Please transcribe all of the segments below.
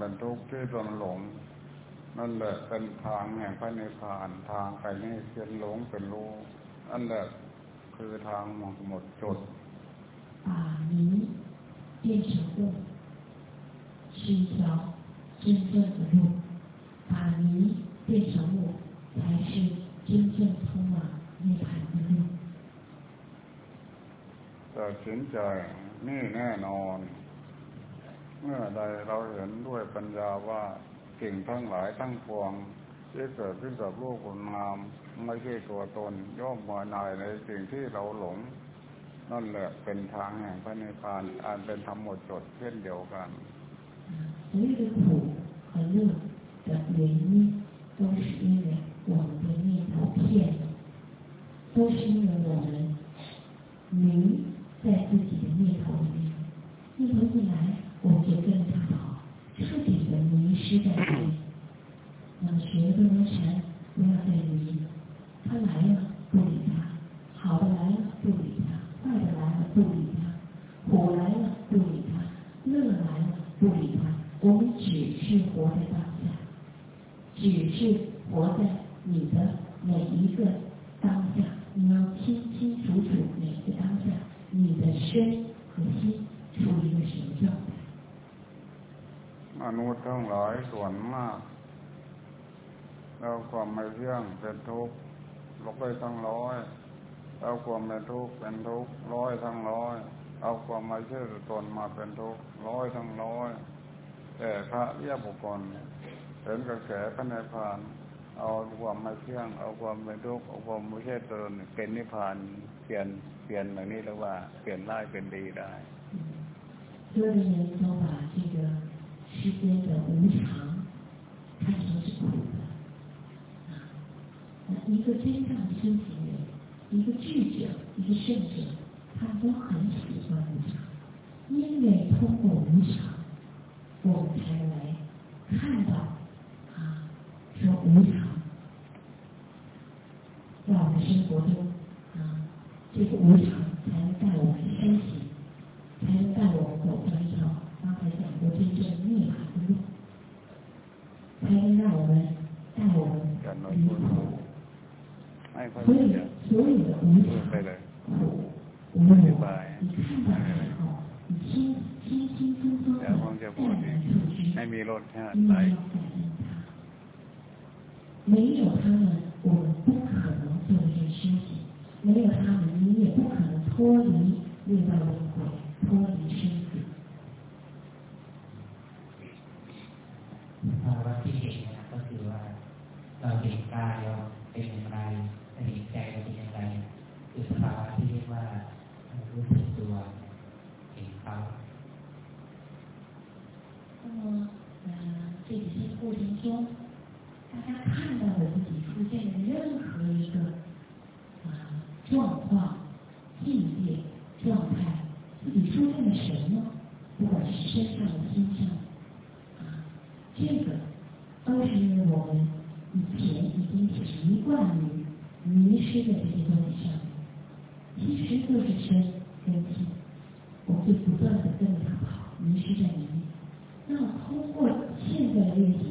เป็นทุกข์ที่ตนหลง นั่นแหละเป็นทางแห่งพระนิพพานทางไปนี่เพียนหลงเป็นรู้นั่นแหละคือทางหมดหมดจด把迷变成悟是一条真正的路，把迷变成悟才是真正通往涅槃的路。ตัดสินใจนี่แน่นอน เมื่อใดเราเห็นด้วยปัญญาว่าสิ่งทั้งหลายทั้งปวงที่เกิดขึ้นกับโลกคนงาม ไม่ใช่ตัวตน ย่อมมานายในสิ่งที่เราหลง นั่นแหละเป็นทางแห่งพระนิพพานอันเป็นธรรมหมดจดเช่นเดียวกัน所有的苦和乐的原因，都是因为我们的念头骗了，都是因为我们迷在自己的念头里面，念头一来， 我们就跟着他跑，彻底的迷失在里面。那么学多罗禅，不要再迷，他来了不理他，好的来了不理他，坏的来了不理他，苦来了不理他，乐来了不理他。我们只是活在当下，只是活在 งหลายส่วนมากแล้วความไม่เที่ยงเป็นทุกข์ลบไปทั้งร้อยเอาความเป็นทุกข์เป็นทุกข์ร้อยทั้งร้อย เอาความไม่เชื่อตนมาเป็นทุกข์ร้อยทั้งร้อย แต่พระเรียบุคคลเห็นกระแสพระนิพพาน เอาความไม่เที่ยง เอาความเป็นทุกข์เอาความไม่เชื่อตนเป็นนิพพานเปลี่ยนเปลี่ยนแบบนี้แล้วว่าเปลี่ยนได้เป็นดีได้เพื่องนี้ต้องาที่เดิม 世间的无常看成是苦的啊。一个真正的修行人，一个智者，一个圣者，他都很喜欢无常，因为通过无常，我们才来看到啊，说无常在我们生活中啊。这个无常 轻松松的淡然处之，因为要感恩他。没有他们，我们不可能做这些修行。没有他们，你也不可能脱离六道轮回，脱离生死。ภาวะที่เห็นนะก็คือว่าเราเห็นกายเรา 失在这些东西上。其实就是身跟心，我会不断的跟着它跑，迷失在里面。那通过现在的练习，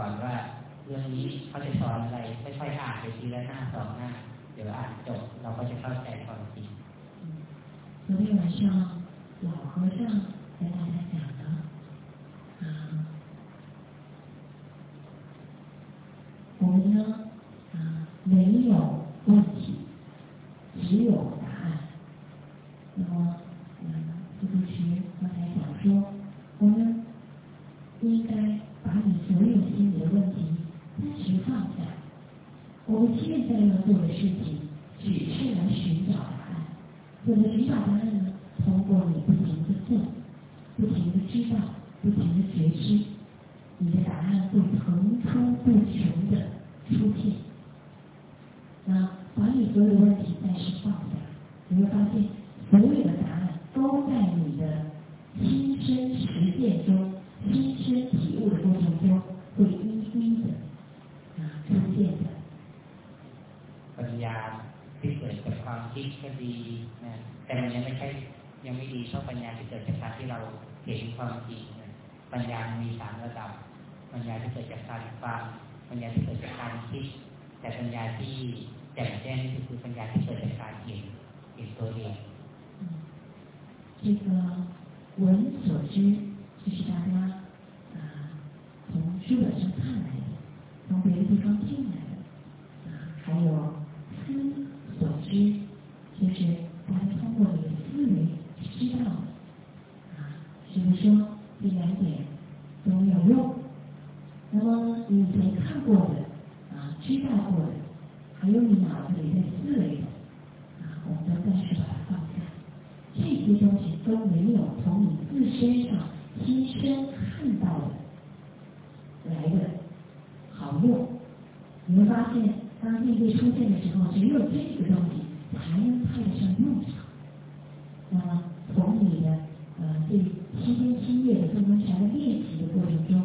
กลับมาเห็นใจเห็นใจบ่อยๆเมื่อเราอ่านถึงจะดูก่อนว่า เรื่องนี้เขาจะสอนอะไรค่อยๆอ่านไปทีละหน้าสองหน้าเดี๋ยวอ่านจบเราก็จะเข้าใจความจริง昨天晚上老和尚跟大家讲的啊，我们呢啊没有问题，只有答案。那么，嗯，这个是刚才讲说， 我现在要做的事情，只是来寻找答案。怎么寻找答案 ปัญญามีสามระดับ ปัญญาที่เกิดจากการฟังปัญญาที่เกิดจากการคิด แต่ปัญญาที่แจ่มแจ้งนี่คือปัญญาที่เกิดจากการเห็นเห็นตัวเอง这个闻所知，就是大家啊从书本上看来的，从别的地方听来的啊，还有 从你自身上亲身看到的来的好用。你会发现，当面对出现的时候，只有这个东西才能派上用场。那么，从你的呃这七天七夜的坐观禅的练习的过程中，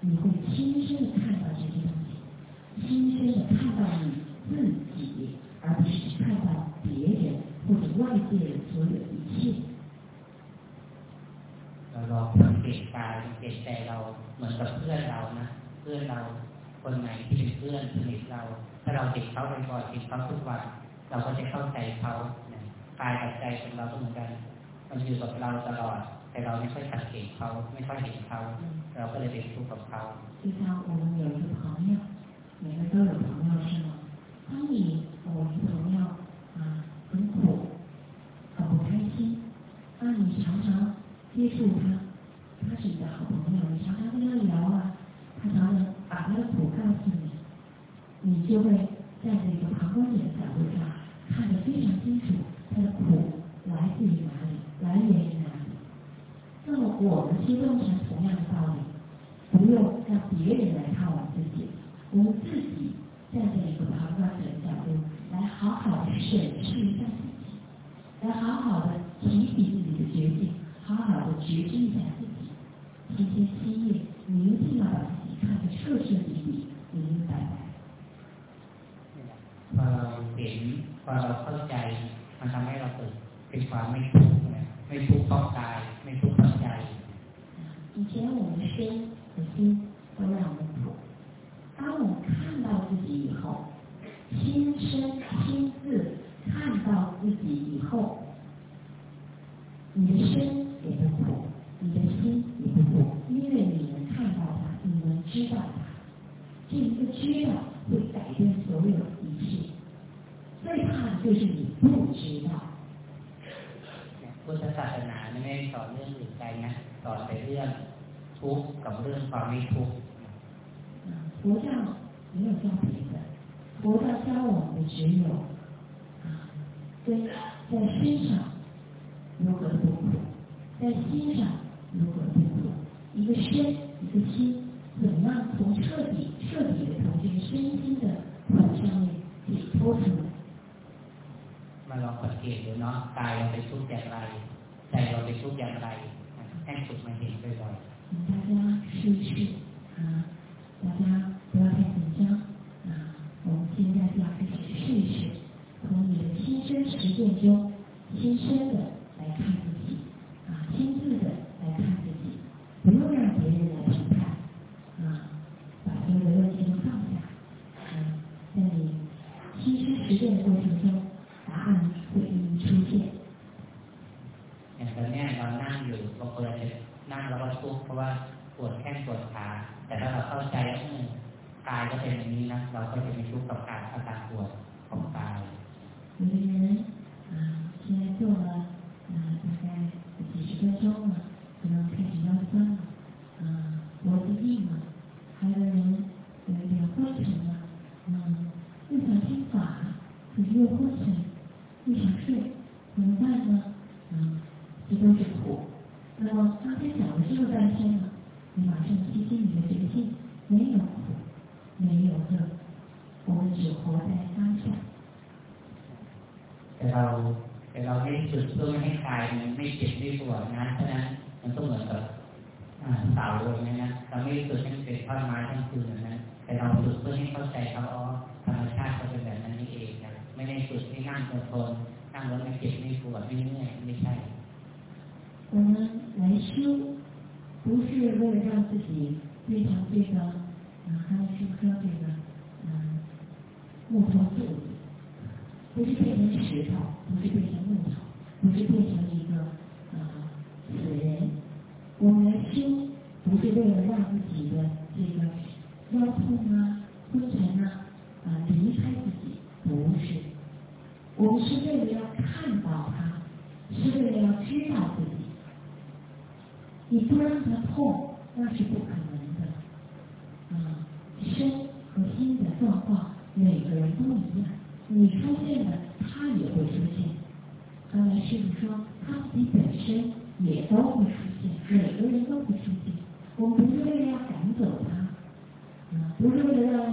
你会亲身的看到这些东西，亲身的看到你 เพื่อนเราคนไหนที่เป็นเพื่อนสนิทเรา ถ้าเราติดเขาบ่อยๆติดเขาทุกวันเราก็จะเข้าใจเขากายกับใจของเราเหมือนกัน มันอยู่กับเราตลอด แต่เราไม่ค่อยสังเกตเขาไม่ค่อยเห็นเขาเราก็เลยเป็นทุกข์กับเขา就像我们有一个朋友，每个都有朋友是吗？当你我们朋友啊很苦，很不开心，那你常常接触他，他是你的好朋友，你常常跟他聊啊，他常常 他的苦告诉你，你就会站在一个旁观者的角度上看得非常清楚，他的苦来自于哪里，来源于哪里。那么我们修动禅同样的道理，不用让别人来看我们自己，我们自己站在一个旁观者的角度来好好的审视一下自己，来好好的提醒自己的决定。好好的觉知一下自己，今天七夜，你一定要把自己看得彻彻底底、明明白白。พอเราเห็นพอเราเข้าใจมันทำให้เราเกิดเป็นความไม่ทุกข์ไม่ทุกข์เพราะกายไม่ทุกข์เพราะใจ以前我们身和心都让我们苦，当我们看到自己以后，亲身亲自看到自己以后，你的身。 知道它，这一个知道会改变所有一切。最怕的就是你不知道。พุทธศาสนาไม่ได้สอนเรื่องอื่นใดนะสอนแต่เรื่องทุกข์กับเรื่องความไม่ทุกข์佛教没有教别的，佛教教我们的只有啊，跟在身上如何不苦。在心上如何度过？一个身，一个心， 怎样从彻底、彻底的从这个身心的苦上面解脱出来？มาลองสังเกตดูเนาะกายเราเป็นทุกข์อย่างไรใจเราเป็นทุกข์อย่างไรให้ฝึกมาเห็นบ่อยๆ大家试一试啊，大家不要太紧张啊，我们现在就要开始试一试，从你的亲身实践中，亲身 只活在当下。แต่เราแต่เราไม่ฝึกเพื่อไม่ให้กายมันไม่เจ็บไม่ปวดนะเพราะนั้นมันต้องเหมือนกับเสาอย่างนี้นะเราไม่ฝึกให้เป็นท่อนไม้ทั้งคืนนะแต่เราฝึกเพื่อให้เข้าใจเขาอ๋อธรรมชาติเขาเป็นแบบนั้นนี่เองนะไม่ได้ฝึกให้นั่งทนนั่งแล้วไม่เจ็บไม่ปวดไม่เมื่อยไม่ใช่我们来修，不是为了让自己变成这个，啊，刚才是说这个，嗯， 木头柱子，不是变成石头，不是变成木头，不是变成一个啊死人。我们来修，不是为了让自己的这个腰痛啊、昏沉啊啊离开自己，不是。我们是为了要看到它，是为了要知道自己。你不让他痛，那是不可能的。啊，身和心的状况，每个人都一样。你出现了，他也会出现。刚才师傅说，他自己本身也都会出现，每个人都会出现。我们不是为了要赶走他，啊，不是为了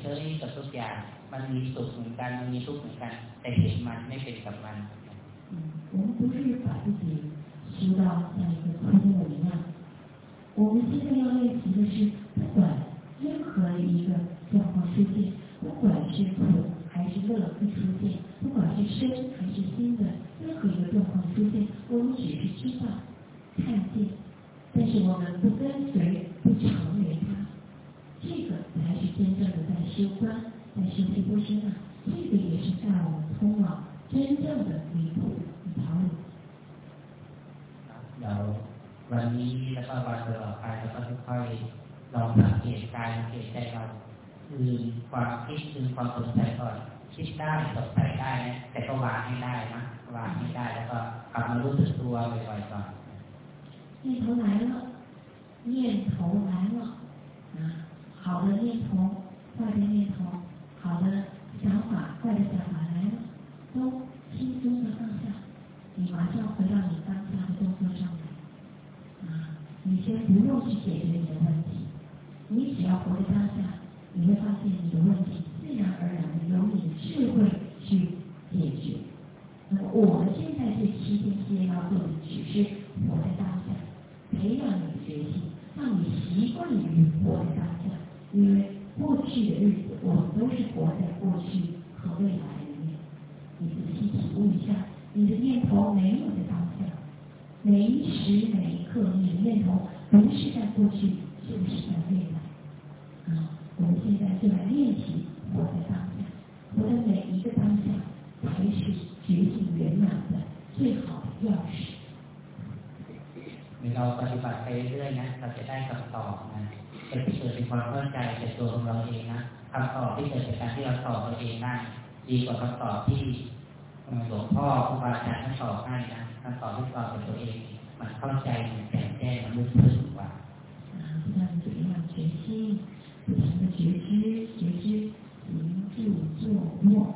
เฉยๆกับทุกอย่างมันมีสุขเหมือนกันมันมีทุกข์เหมือนกัน แต่เห็นมันไม่เป็นกับมัน我们不是把自己修到像一个枯木一样，我们现在要练习的是，不管任何一个状况出现，不管是苦还是乐的出现，不管是身还是心的任何一个状况出现，我们只是知道、看见，但是我们不跟随、不成为它， 这个才是真正的在修观、在修习多身啊！这个也是带我们通往真正的弥补一条路。เราวันนี้แล้วก็วันต่อไปแล้วก็ค่อยๆลองสังเกตกายสังเกตใจเราคือความคิดคือความสนใจก่อนคิดได้สนใจได้นะแต่ก็วางให้ได้นะวางให้ได้แล้วก็กลับมารู้สึกตัวบ่อยๆก่อน念头来了，念头来了，啊， 好的念头，坏的念头，好的想法，坏的想法来了，都轻松的放下，你马上回到你当下的动作上来，啊，你先不用去解决你的问题，你只要活在当下。你会发现你的问题每一刻，你的念头不是在过去，就是在未来。啊。我们现在就来练习活在当下，活在每一个当下才是觉醒圆满的最好的钥匙。เราปฏิบัติไปเรื่อยๆนะเราจะได้คำตอบนะจะเกิดเป็นความเข้าใจจากตัวของเราเองนะคำตอบที่เกิดจากการที่เราตอบตัวเองได้ดีกว่าคำตอบที่หลวงพ่อครูบาอาจารย์ท่านตอบให้นะคำตอบที่ตอบจากตัวเอง มันเข้าใจมันแจ่มแจ้งมันรู้สึกกว่า让怎么样决心不停的觉知，觉知行住坐卧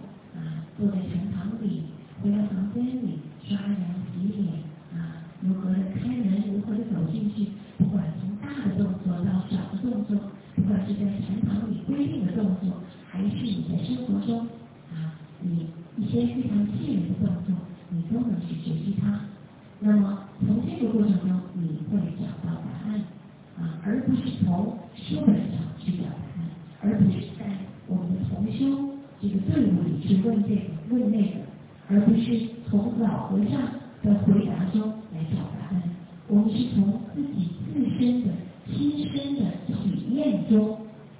不是从老和尚的回答中来找答案。 我们是从自己自身的亲身的体验中、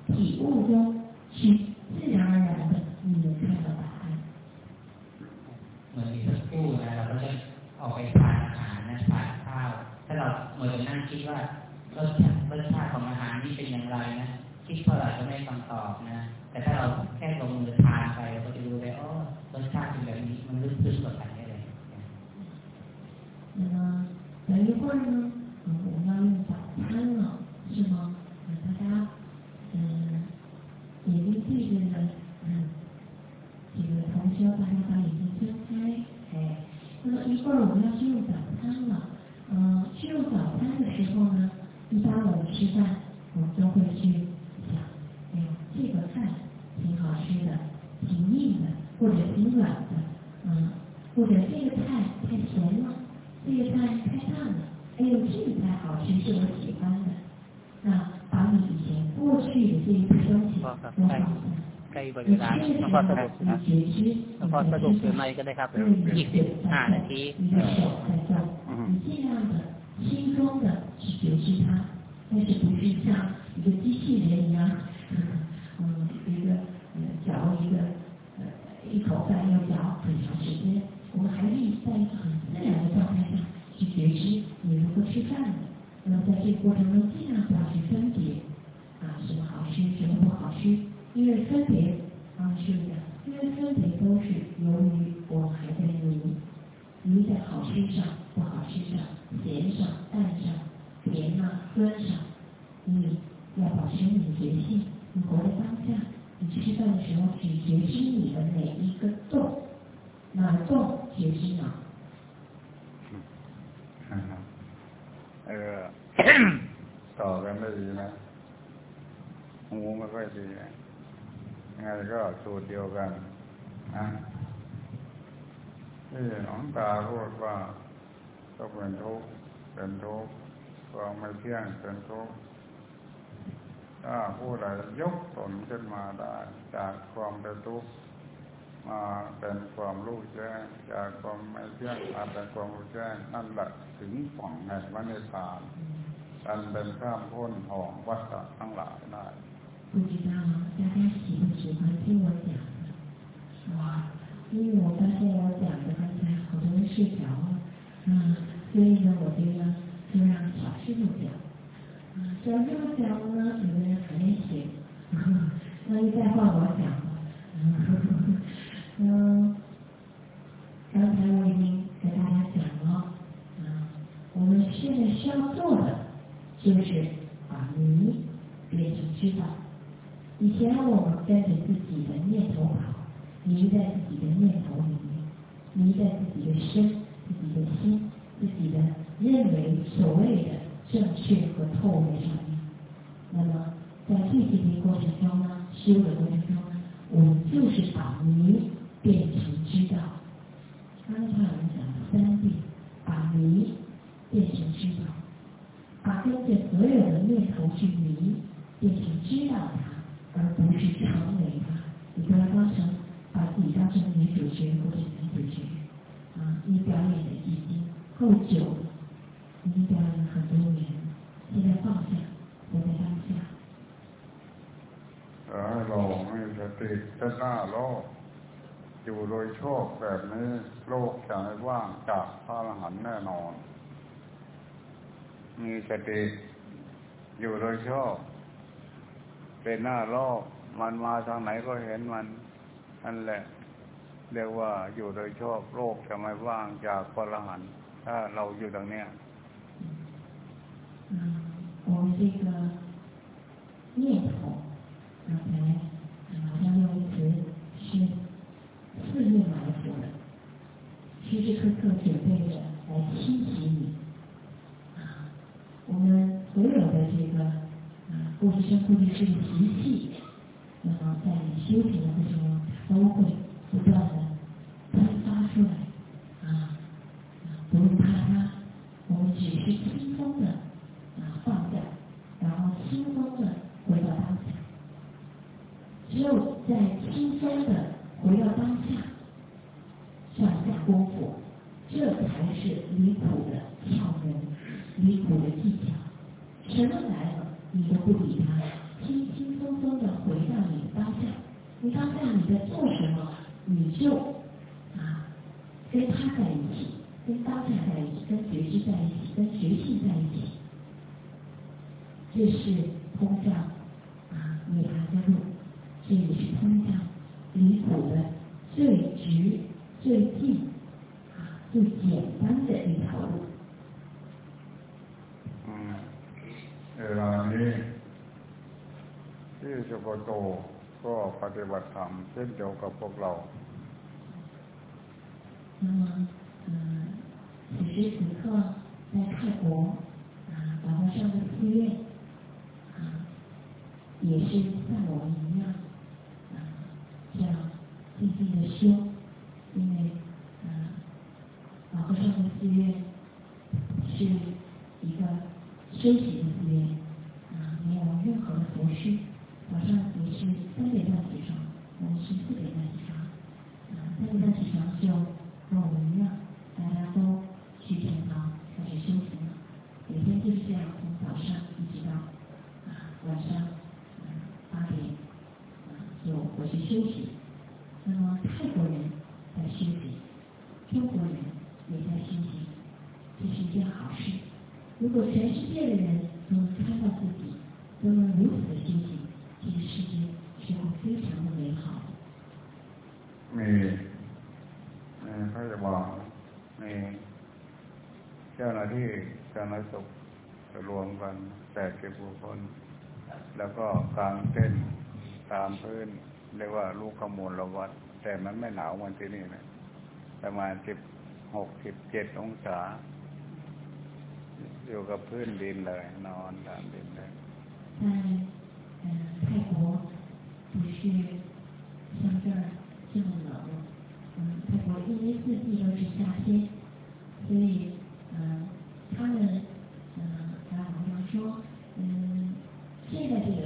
体悟中去自然而然的，你能看到答案。เหมือนมีสักครู่นะเราก็จะออกไปทานอาหารนะทานข้าวถ้าเราเหมือนนั่งคิดว่ารสชาติรสชาติของอาหารนี่เป็นอย่างไรนะคิดเท่าไหร่ก็ไม่คำตอบนะ แต่ถ้าเรา 西都放下， ใกล้เวลาแล้วหลวงพ่อสรุปนะหลวงพ่อสรุปหรือไม่ก็ได้ครับยี่สิบห้านาที 你的手在动，你尽量的轻松的去觉知它，但是不是像一个机器人一样，嗯，一个呃嚼一个呃一口饭要嚼很长时间。我们还是在一个很自然的状态下去觉知你如何吃饭的。那么在这个过程中，尽量不要去分别啊，什么好吃，什么不好吃， 因为分别啊是的，因为分别都是由于我们还在迷，迷在好吃上、不好吃上、咸上、淡上、甜上、酸上。你要保持你的觉性，你活在当下，你吃饭的时候只觉知你的每一个动。哪儿动觉知哪儿。 เออ ต่อกันได้ดีนะหูไม่ค่อยดียั งไงก็สูตรเดียวกันนะที่หลวงตาพูดว่าก็เป็นทุกข์เป็นทุกข์ความไม่เที่ยงเป็นทุกข์ถ้าผู้ใดยกตนขึ้นมาได้ จากความเป็นทุกข์มาเป็นความรู้แจ้งจากความไม่เที่ยงมาเป็นความรู้แจ้งนั่นแหละถึงฝั่งแห่งพระนิพพานอันเป็นข้ามพ้นห่องวัฏฏะทั้งหลายได้ 不知道大家喜不喜欢听我讲？哇，因为我发现我讲的刚才好多人睡着了，嗯，所以呢，我觉得就让小师傅讲。啊，小师傅讲呢，有的人还没醒，那就再换我讲了。嗯，刚才我已经给大家讲了，啊，我们现在需要做的就是把迷变成知道。以前我们跟着自己的念头跑，迷在自己的念头里面，迷在自己的身、自己的心、自己的认为所谓的正确和错误上面。那么在这些的过程中呢，修的你表演的已经够久了，已经表演了很多年了，现在放下，活在当下。 เออเราไม่สติจะหน้าโลกอยู่โดยโชคแบบนี้โลกจะไม่ว่างจากพระอรหันต์แน่นอน มีสติอยู่โดยโชคเป็นหน้าโลกมันมาทางไหนก็เห็นมันนั่นแหละ เรียกว่าอยู่โดยโชคโลกจะไม่ว่างจากพระอรหันต์ถ้าเราอยู่ตรงเนี้ย 嗯，我们这个念头，刚才好像用词是四面埋伏的，时时刻刻准备着来侵袭你。啊，我们所有的这个啊过去生、过去世的习气，那么在你修行的过程中，它都会不断的 这是通向啊涅槃的路，这也是通向离苦的最直、最近、啊最简单的一条路。嗯，เวลานี้ที่สุโกโตก็ปฏิบัติธรรมเช่นเดียวกับพวกเรา 那么，嗯，此时此刻在泰国啊，法和尚的寺院啊， 也是像我们一样中国人也在休息，这是一件好事。如果全世界的人都能看到自己，都能如此的休息，这个世界是会非常的美好的。 มีมีพยาบาลมีเจ้าหน้าที่สาธารณสุขรวมกันแปดสิบกว่าคน แล้วก็กลางเต้นท์ตามพื้น เรียกว่าลูกขมูลละวัด แต่มันไม่หนาวเหมือนที่นี่นะ ประมาณสิบหกสิบเจ็ดองศา อยู่กับพื้นดินเลย นอนตามดินเลย 在呃泰国不是像这儿这么冷，嗯，泰国一年四季都是夏天，所以嗯，他们嗯，还好像说，嗯，现在这个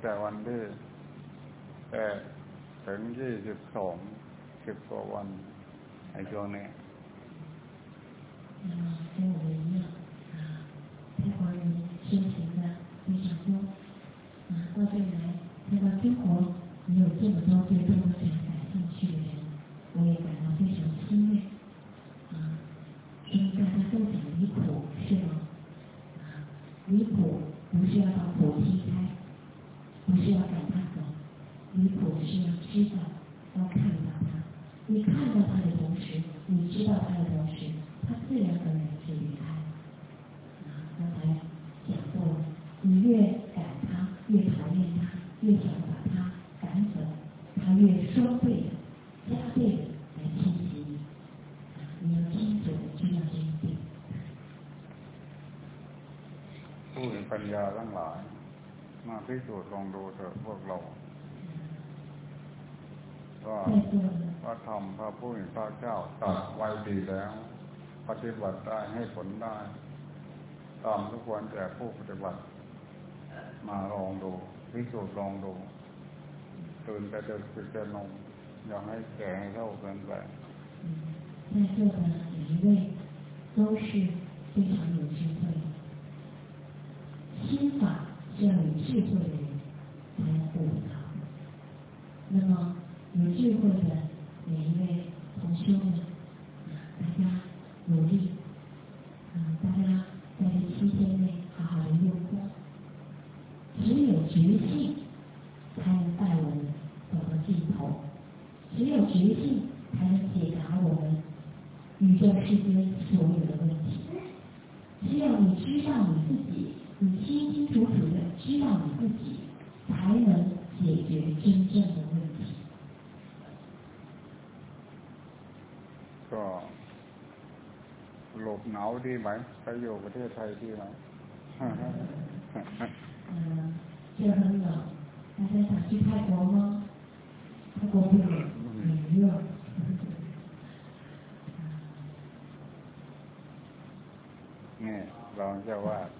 แต่วันที่แปดถึงยี่สิบสองสิบกว่าวันในช่วงนี้ 那么跟我们一样啊，泰国人修行的非常多啊，到这里来看到中国也有这么多对中国 ทั้งหลาย มาพิสูจน์ลองดูเถอะพวกเราว่า 在座的 พระธรรมพระผู้มีพระเจ้าตรัสไว้ดีแล้ว ปฏิบัติได้ให้ผลได้ ตามทุกควรแก่ผู้ปฏิบัติ มาลองดู พิสูจน์ลองดู ตื่นแต่เดินปิดแต่นมอย่าให้แก่ให้เท่าเกินไป 嗯，在座的每一位都是非常有智慧的， 心法是要有智慧的人才能悟到。那么有智慧的每一位同修们，大家努力，啊，大家在这七天内好好的用功。只有觉性，才能带我们走到尽头；只有觉性，才能解答我们宇宙世间所有的问题。只有你知道你自己，你清清楚楚的知道你自己，才能解决真正的问题。ก็หลบหนาวดีไหมไปอยู่ประเทศไทยดีไหม 嗯，这很冷，大家想去泰国吗？泰国不冷，很热。 นี่เราจะว่า 嗯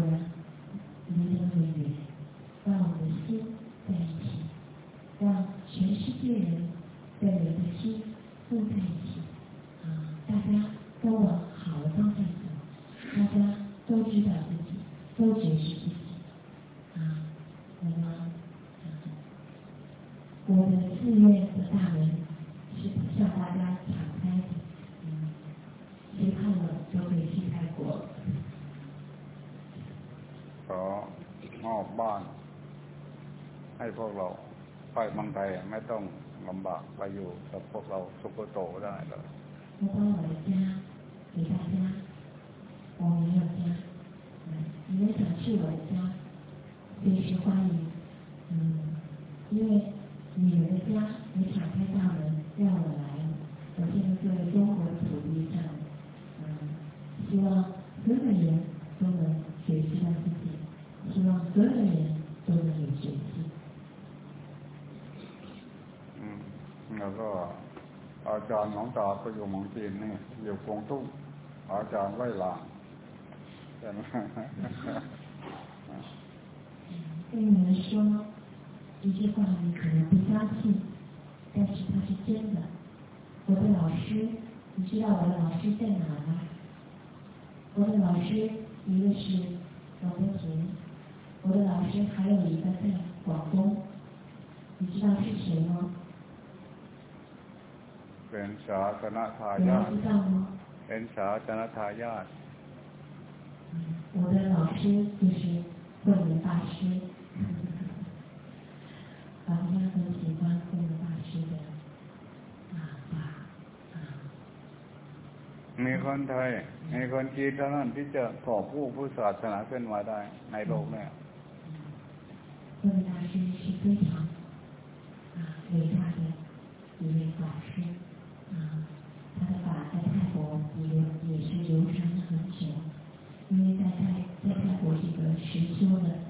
สุขโตได้เลย อาจารย์น้องตาไปอยู่เมืองจีนนี่อยู่กวงตุ้งอาจารย์ไล่หลางใช่ไหม 跟你们说一句话，你可能不相信，但是它是真的。我的老师，你知道我的老师在哪吗？我的老师一个是王德田，我的老师还有一个在广东，你知道是谁吗？ เป็นสาธารณทา 有 ยา 人 ท 知道吗？ เป็นสาธารณทายาท 我的老师就是慧能大师，大家都喜欢慧能大师的啊法啊。 มีคนไทย มีคนจีนเท่านั้นที่จะก่อผู้ผู้ศาสนาขึ้นมาได้ ในโลกเนี่ย 慧能大师是非常 这个实修的